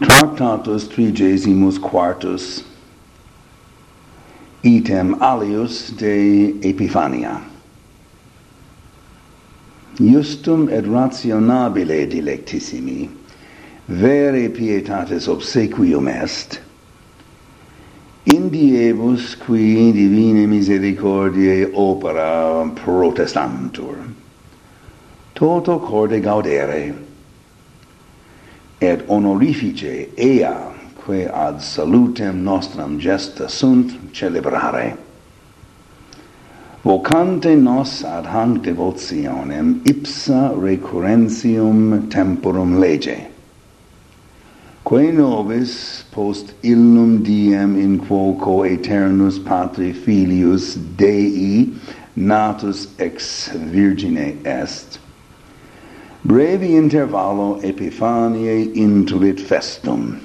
Tractatus trigesimus quartus item alius de Epifania Justum et rationabile dilectissimi vere pietatis obsequium est indiebus qui divine misericordiae opera protestantur toto corde gaudere et honorifice ea quae ad salutem nostram gesta sunt celebrare. Vocante nos ad hanc devotionem ipsa recurrentium temporum lege. Quae nobis post illum diem in quo aeternus patri filius dei natus ex virgine est brevi intervallo Epifaniae intuit festum.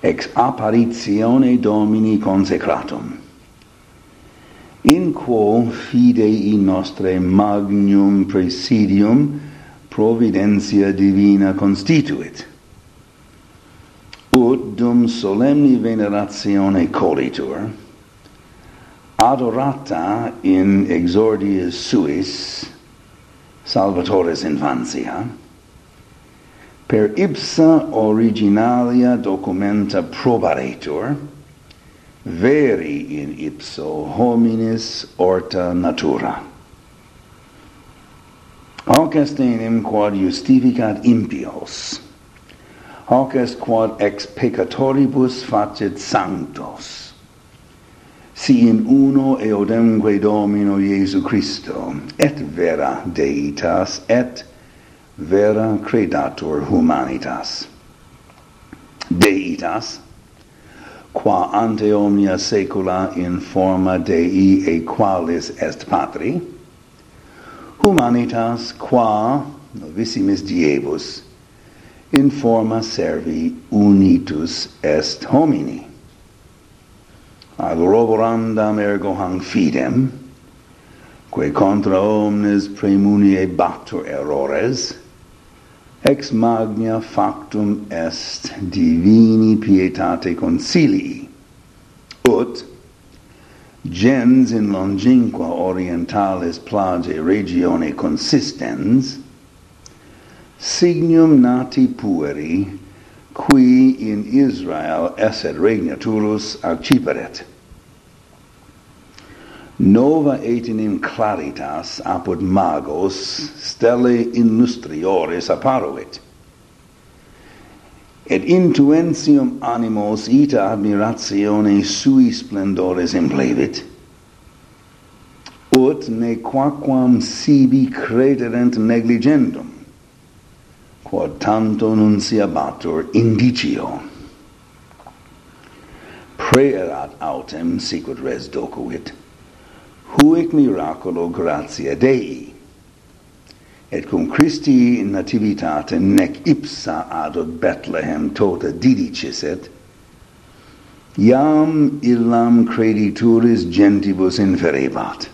Ex apparitione Domini consecratum. In quo fidei nostre magnum presidium providentia divina constituit. Ut dum solemni veneratione colitur, adorata in exordiis suis, Salvatore's infanzia, per ipsa originalia documenta probaretur, veri in ipso hominis orta natura. Hoc est enim quod justificat impios, hoc est quod ex peccatoribus facit sanctos, si in uno eodemque Domino Iesu Christo, et vera Deitas, et vera credatur humanitas. Deitas, qua ante omnia saecula in forma Dei e qualis est patri, humanitas qua novissimis diebus in forma servi unitus est homini ad roborandam ergo hang fidem, quae contra omnes premunie batur errores, ex magna factum est divini pietate concilii, ut, gens in longinqua orientalis plage regione consistens, signum nati pueri qui in Israel esset regnaturus acciperet. Nova etenim claritas apud magos stelle illustriores apparuit. Et intuentium animos ita admiratione sui splendores implevit. Ut ne quaquam sibi crederent negligendum, quod tanto nunciabatur indicio. Praerat autem, sicut res docuit, huic miraculo gratia Dei, et cum Christi nativitate nec ipsa adot Bethlehem tota didicisset, iam illam credituris gentibus inferebat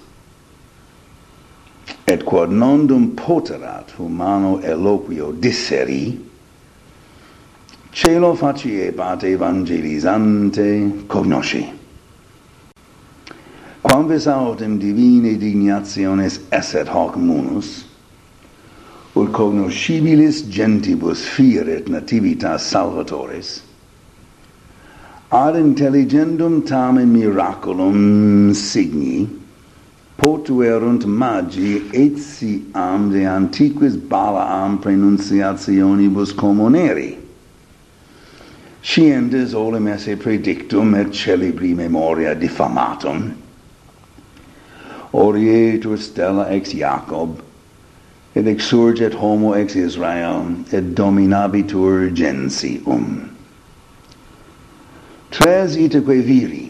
et quod nondum poterat humano eloquio disseri celo faciebat evangelizante cognosci quamvis autem divine dignationes esset hoc munus ut cognoscibilis gentibus fieret nativitas salvatores ad intelligendum tamen miraculum signi potuerunt magi etiam de antiquis Balaam pronunciationibus communeri. Sciendes olem esse predictum et celebri memoria diffamatum. Orietur stella ex Jacob, et exurget homo ex Israel, et dominabitur gensium. Tres itaque viri,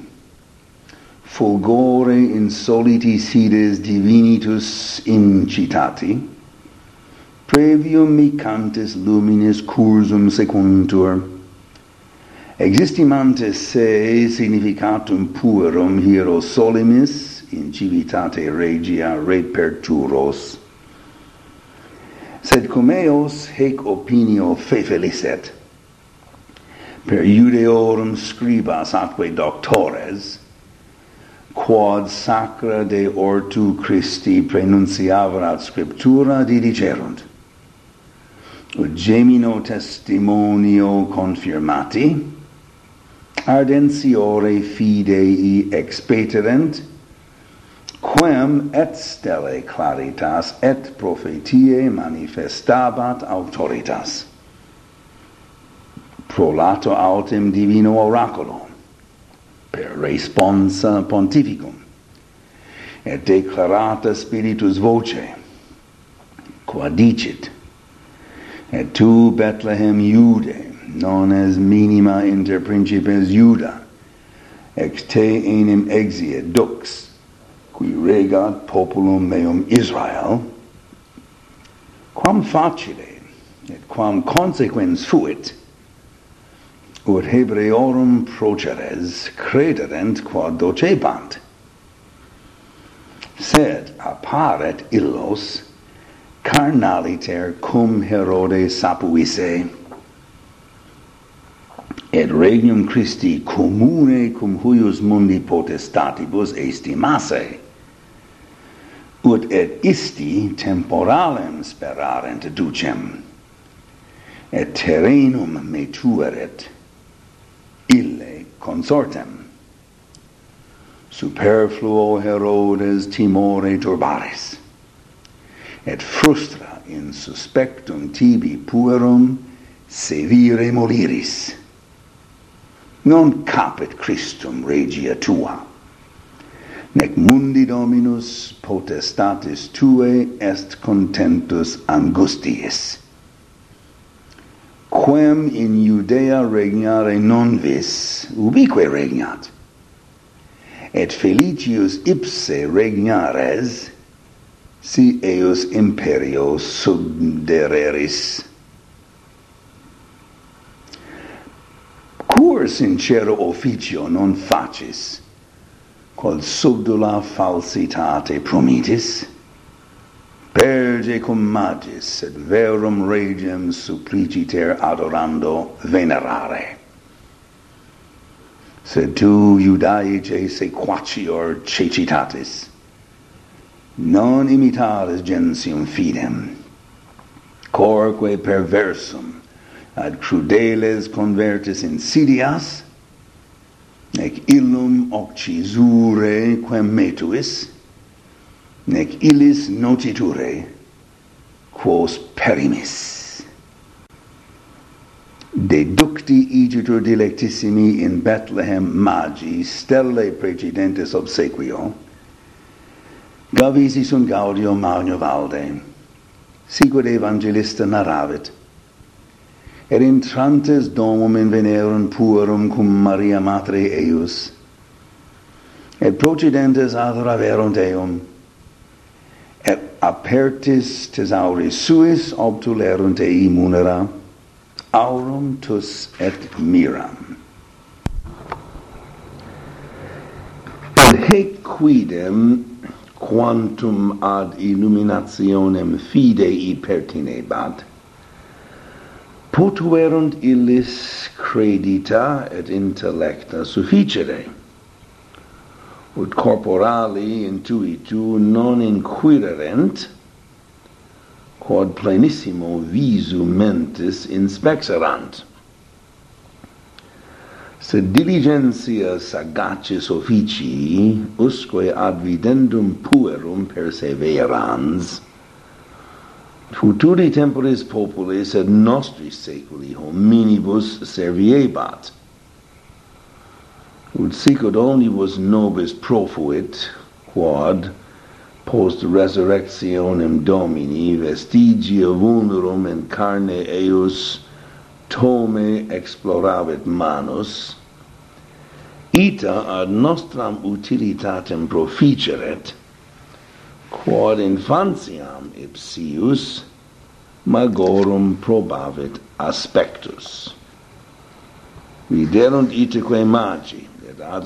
fulgore insoliti sides divinitus incitati, previum micantes lumines cursum secuntur, existimantes se significatum puerum hiero solimis in civitate regia reperturos, sed cum eos hec opinio fefelicet, per iudeorum scribas atque doctores, quod sacra de ortu Christi prenunciaverat scriptura didicerunt. Ut gemino testimonio confirmati, ardentiore fidei expeterent, quem et stelle claritas et profetiae manifestabat autoritas. Prolato autem divino oraculo, per responsa pontificum. Et declarata spiritus voce qua dicit et tu Bethlehem Iude non es minima inter principes Iuda ex te enim exiet dux qui regat populum meum Israel quam facile et quam consequens fuit ut Hebreorum proceres crederent quod docebant. Sed apparet illos carnaliter cum Herode sapuisse, et regnum Christi commune cum huius mundi potestatibus estimasse, ut et isti temporalem sperarent ducem, et terrenum metueret, consortem. Superfluo Herodes timore turbaris, et frustra in suspectum tibi puerum sevire moliris. Non capit Christum regia tua, nec mundi dominus potestatis tuae est contentus angustiis quem in Judea regnare non vis, ubique regnat. Et felicius ipse regnares, si eius imperio subdereris. Cur sincero officio non facis, quod subdula falsitate promitis, Perge cum magis et verum regem suppliciter adorando venerare. Sed tu, Iudaice sequacior cecitatis, non imitaris gensium fidem, corque perversum ad crudeles convertis insidias, nec illum occisure quem metuis, nec illis notiture, quos perimis. Deducti igitur dilectissimi in Bethlehem magi stelle precedentes obsequio, gavisi sunt gaudio magno valde, sicut evangelista narravit, et intrantes domum invenerum puerum cum Maria matre eius, et procedentes adoraverunt eum, apertis tesauris suis obtulerunt ei munera aurum tus et miram. Et hec quidem quantum ad illuminationem fidei pertinebat potuerunt illis credita et intellecta sufficere ut corporali intuitu non inquirerent quod plenissimo visu mentis inspexerant. Sed diligentia sagacis officii usque ad videndum puerum perseverans futuri temporis populis et nostri seculi hominibus serviebat ut sicut omnibus nobis profuit, quod, post resurrectionem Domini, vestigia vulnerum in carne eius tome exploravit manus, ita ad nostram utilitatem proficeret, quod infantiam ipsius magorum probavit aspectus. Viderunt ite quae magi, et ad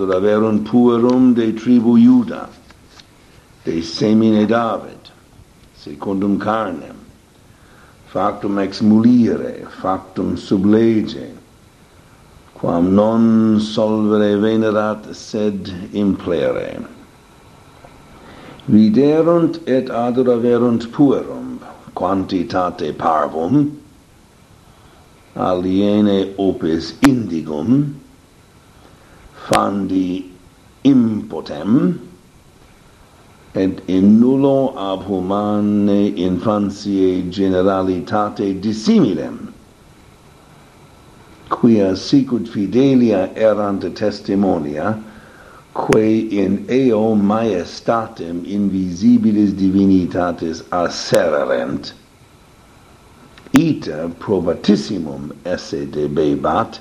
puerum de tribu Iuda, de semine David, secundum carnem, factum ex mulire, factum sub lege, quam non solvere venerat, sed implere. Viderunt et adoraverunt puerum, quantitate parvum, aliene opes indigum, fandi impotem et in nullo ab humane infantiae generalitate dissimilem quia sicut fidelia erant testimonia quae in eo maestatem invisibilis divinitatis assererent. Ita probatissimum esse debebat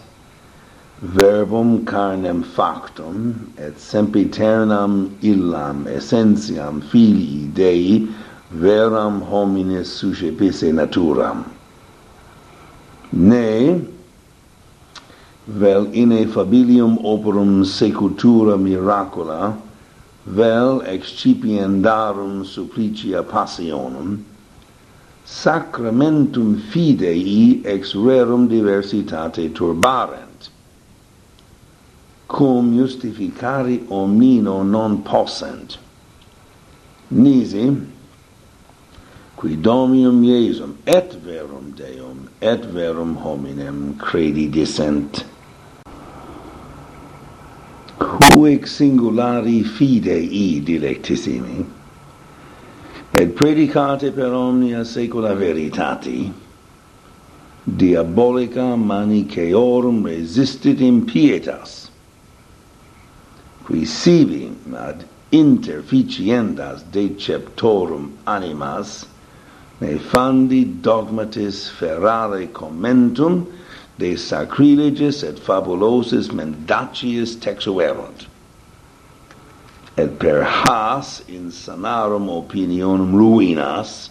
verbum carnem factum et sempiternam illam essentiam filii Dei veram homines suscepisse naturam. Ne vel ineffabilium operum secutura miracula vel excipiendarum supplicia passionum sacramentum fidei ex rerum diversitate turbaren cum justificari omnino non possent. Nisi, qui Dominum Iesum et verum Deum et verum hominem credidissent. Huic singulari fidei dilectissimi, et predicate per omnia saecula veritati, diabolica manicheorum resistit impietas, receiving ad interficiendas deceptorum animas ne fandi dogmatis ferrare commentum de sacrilegis et fabulosis mendaciis texuerunt. Et per has insanarum opinionum ruinas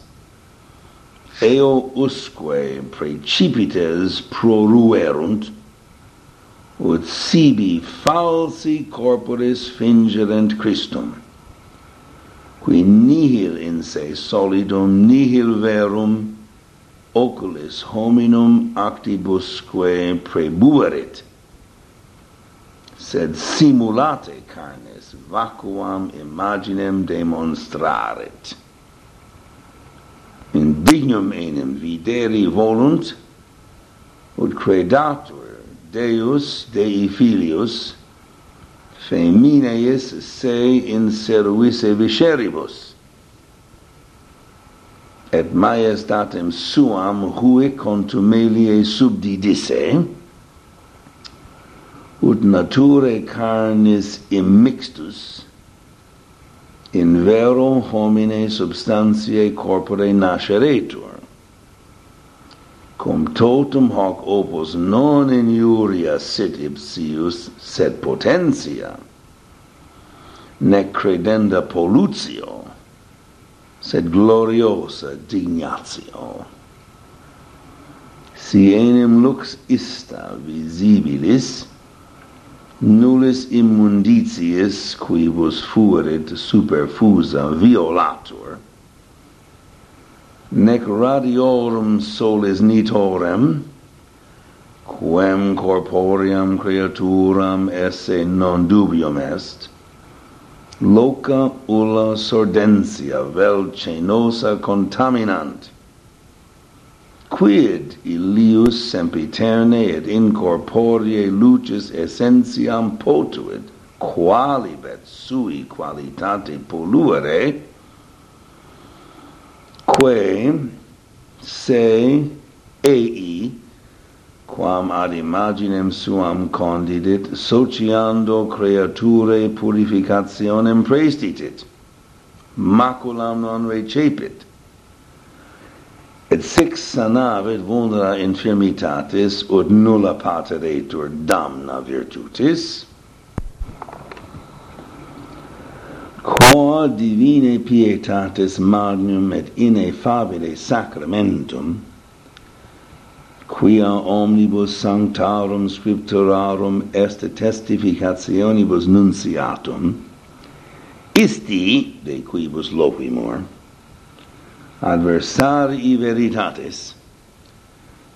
eo usque precipites proruerunt ut sibi falsi corporis fingerent Christum, qui nihil in se solidum nihil verum oculis hominum actibusque prebuerit, sed simulate carnes vacuam imaginem demonstraret. Indignum enim videri volunt, ut credatur Deus, Dei Filius, femineis se in service visceribus. Et maiestatem suam hue contumelie subdidisse, ut nature carnis immixtus, in vero homine substantiae corpore nasceretur, cum totum hoc opus non in iuria sit ipsius, sed potentia, nec credenda pollutio, sed gloriosa dignatio. Si enim lux ista visibilis, nullis immunditiis quibus fuerit superfusa violatur, nec radiorum solis nitorem quem corpoream creaturam esse non dubium est loca ulla sordentia vel cenosa contaminant. Quid illius sempiterne et incorporee lucis essentiam potuit qualibet sui qualitate polluere quae se ei quam ad imaginem suam condidit sociando creature purificationem prestitit maculam non recepit et sic sanavit vulnera infirmitatis ut nulla pateretur damna virtutis O divine pietatis magnum et ineffabile sacramentum, quia omnibus sanctarum scripturarum est testificationibus nunciatum, isti, de quibus loquimur, adversarii veritatis,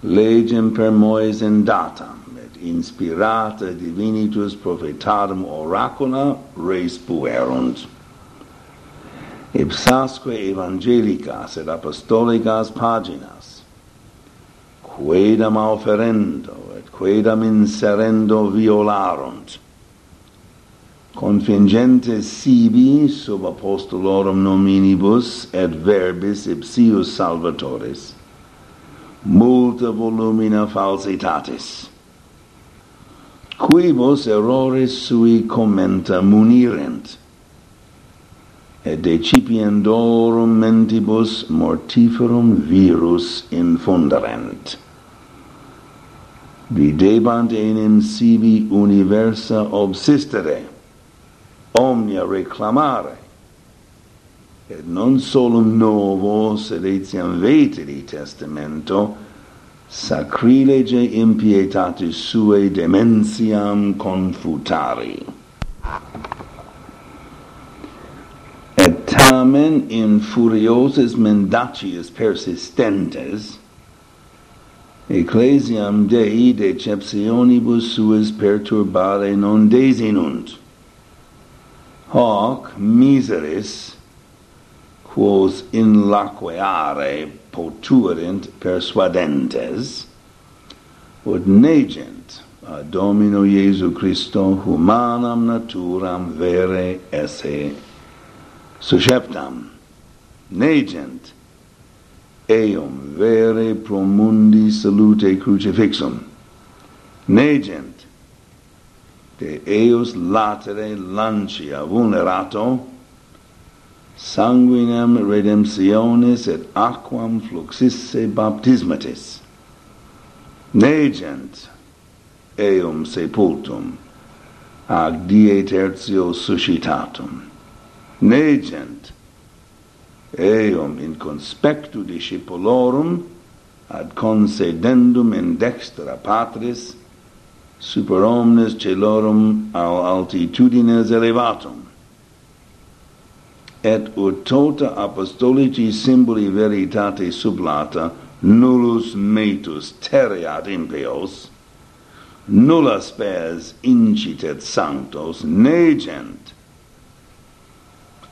legem per in datam, et inspirata divinitus profetarum oracula res puerunt ipsasque evangelicas et apostolicas paginas, quedam auferendo et quedam inserendo violarunt, confingentes sibi sub apostolorum nominibus et verbis ipsius salvatoris, multa volumina falsitatis, quibus errores sui commenta munirent, decipiendorum mentibus mortiferum virus infunderent. Videbant enim sibi universa obsistere, omnia reclamare, et non solum novo, sed etiam veteri testamento, sacrilege impietatis suae dementiam confutari tamen in furioses mendacias persistentes ecclesiam Dei deceptionibus suis perturbare non desinunt. Hoc miseris quos in laqueare potuerint persuadentes ut negent ad Domino Iesu Christo humanam naturam vere esse Susceptam, negent, eum vere pro mundi salute crucifixum, negent, de eos latere lancia vulnerato, sanguinem redemptionis et aquam fluxisse baptismatis, negent, eum sepultum, ag die tertio suscitatum, negent eum in conspectu discipulorum ad concedendum in dextra patris super omnes celorum al altitudines elevatum. Et ut tota apostolici symboli veritate sublata nullus metus teriat impios nulla spes incitet sanctos negent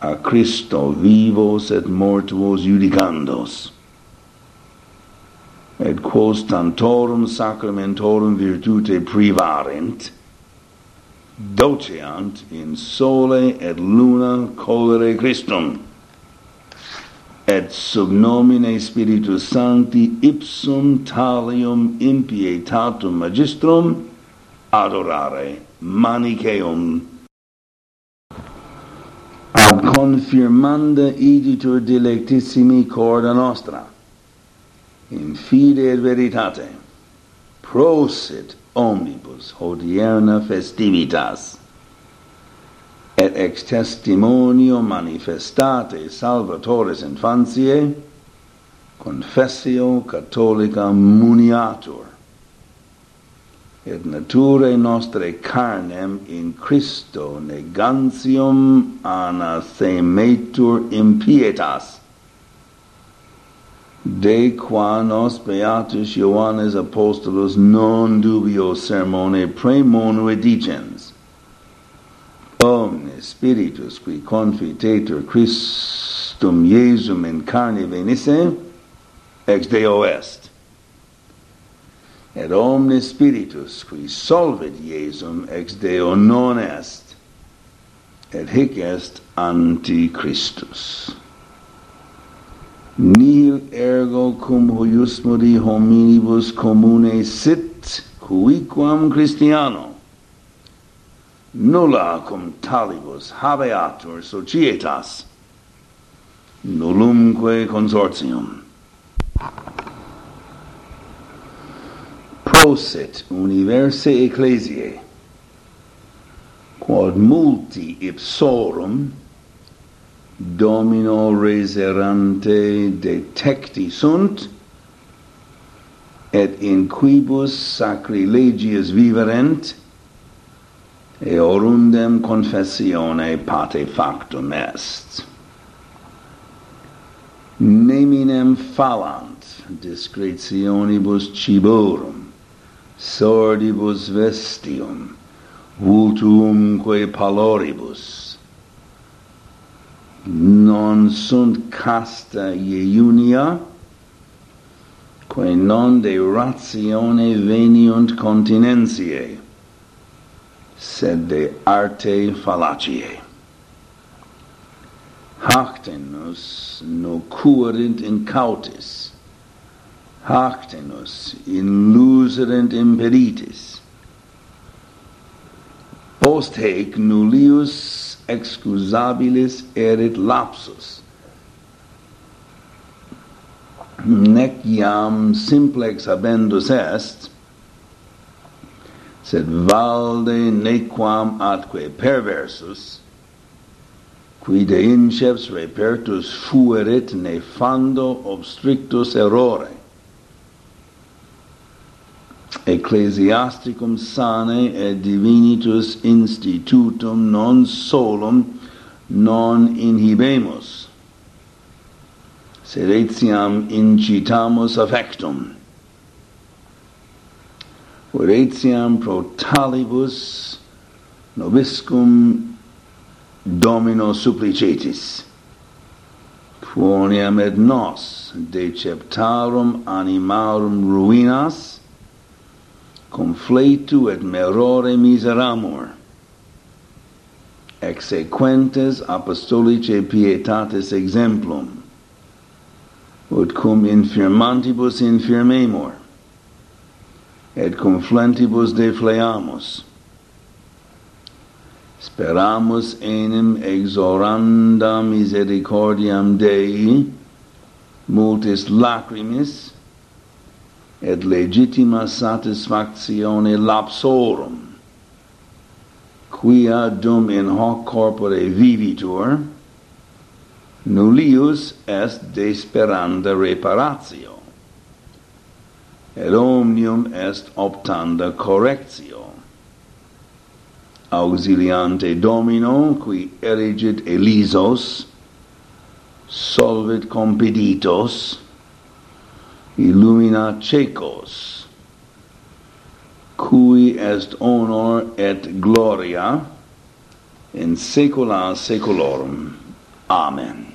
a Christo vivos et mortuos judicandos. Et quos tantorum sacramentorum virtute privarent doceant in sole et luna colere Christum. Et sub nomine Spiritus Sancti ipsum talium impietatum magistrum adorare maniceum confirmanda igitur delectissimi corda nostra, in fide et veritate, prosit omnibus hodierna festivitas, et ex testimonio manifestate salvatoris infantiae, confessio catholica muniatur, et naturae nostre carnem in Christo negantium anathemetur impietas. De qua nos Beatus Ioannes Apostolus non dubio sermone premonue dicens. Omne Spiritus qui confitetur Christum Iesum in carne venisse, ex Deo est et omne spiritus qui solvet Iesum ex Deo non est et hic est Antichristus. Nihil ergo cum huius modi hominibus commune sit cuiquam Christiano. Nulla cum talibus habeatur societas. Nullumque consortium poset universe ecclesiae. Quod multi ipsorum domino reserante detecti sunt et in quibus sacrilegius viverent eorundem confessione pate factum est. Neminem fallant discretionibus ciborum sordibus vestium, vultumque paloribus. Non sunt casta iunia, quae non de ratione veniunt continentiae, sed de arte fallaciae. hactenus no current in cautis, hactenus in luserent imperitis. Post haec nullius excusabilis erit lapsus. Nec iam simplex habendus est, sed valde nequam atque perversus, qui de inceps repertus fuerit ne fando obstrictus errore ecclesiasticum sane et divinitus institutum non solum non inhibemus. Sed etiam incitamus affectum. Quod etiam pro talibus nobiscum domino supplicetis. Quoniam et nos deceptarum animarum ruinas confletu et merore miseramur. Exsequentes apostolice pietatis exemplum ut cum infirmantibus infirmemur et conflentibus defleamus. Speramus enim exoranda misericordiam Dei multis lacrimis et legitima satisfactione lapsorum quia dum in hoc corpore vivitur nullius est desperanda reparatio et omnium est optanda correctio. Auxiliante domino qui erigit elisos solvit compeditos illumina cecos, cui est honor et gloria in saecula saeculorum. Amen.